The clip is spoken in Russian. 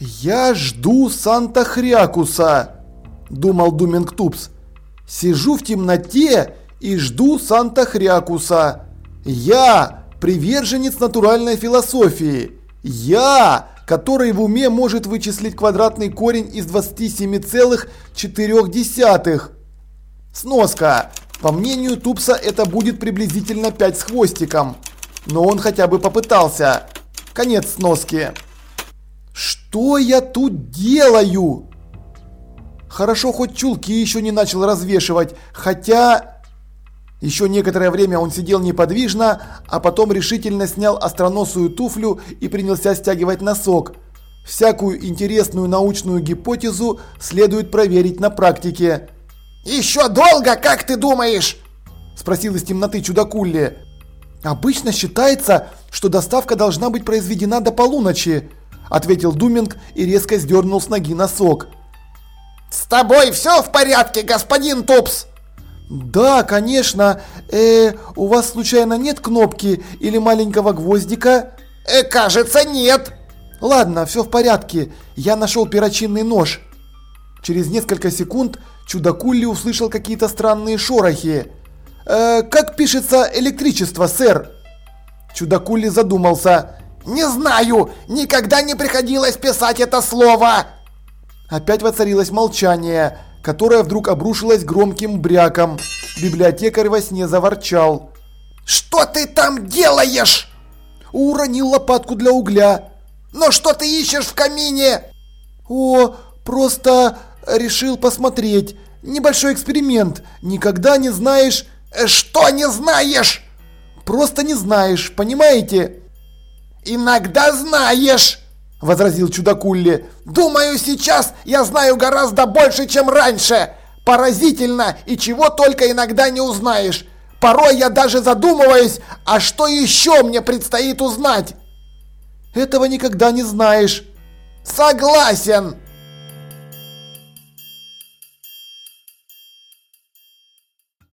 «Я жду Санта-Хрякуса», – думал Думинг Тупс. «Сижу в темноте и жду Санта-Хрякуса. Я – приверженец натуральной философии. Я, который в уме может вычислить квадратный корень из 27,4. Сноска. По мнению Тупса это будет приблизительно 5 с хвостиком. Но он хотя бы попытался. Конец сноски. Что я тут делаю? Хорошо, хоть чулки еще не начал развешивать, хотя... Еще некоторое время он сидел неподвижно, а потом решительно снял остроносую туфлю и принялся стягивать носок. Всякую интересную научную гипотезу следует проверить на практике. «Еще долго, как ты думаешь?» – спросил из темноты чудакулли. «Обычно считается, что доставка должна быть произведена до полуночи», – ответил Думинг и резко сдернул с ноги носок. «С тобой все в порядке, господин Тупс?» «Да, конечно. Э, у вас случайно нет кнопки или маленького гвоздика?» «Э, кажется, нет». «Ладно, все в порядке. Я нашел перочинный нож». Через несколько секунд чудакулли услышал какие-то странные шорохи. «Э, «Как пишется электричество, сэр?» Чудакулли задумался. «Не знаю, никогда не приходилось писать это слово!» Опять воцарилось молчание которая вдруг обрушилась громким бряком. Библиотекарь во сне заворчал. «Что ты там делаешь?» Уронил лопатку для угля. «Но что ты ищешь в камине?» «О, просто решил посмотреть. Небольшой эксперимент. Никогда не знаешь...» «Э, «Что не знаешь?» «Просто не знаешь, понимаете?» «Иногда знаешь!» – возразил чудакулли. «Думаю, сейчас я знаю гораздо больше, чем раньше. Поразительно, и чего только иногда не узнаешь. Порой я даже задумываюсь, а что еще мне предстоит узнать?» «Этого никогда не знаешь». «Согласен!»